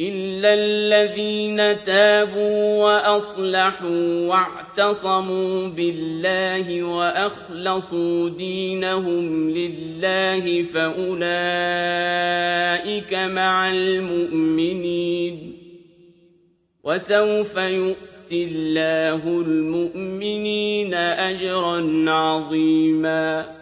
إِلَّا الَّذِينَ تَابُوا وَأَصْلَحُوا وَاعْتَصَمُوا بِاللَّهِ وَأَخْلَصُوا دِينَهُمْ لِلَّهِ فَأُولَٰئِكَ مَعَ الْمُؤْمِنِينَ ۖ وَسَوْفَ يُؤْتِ اللَّهُ الْمُؤْمِنِينَ أَجْرًا عَظِيمًا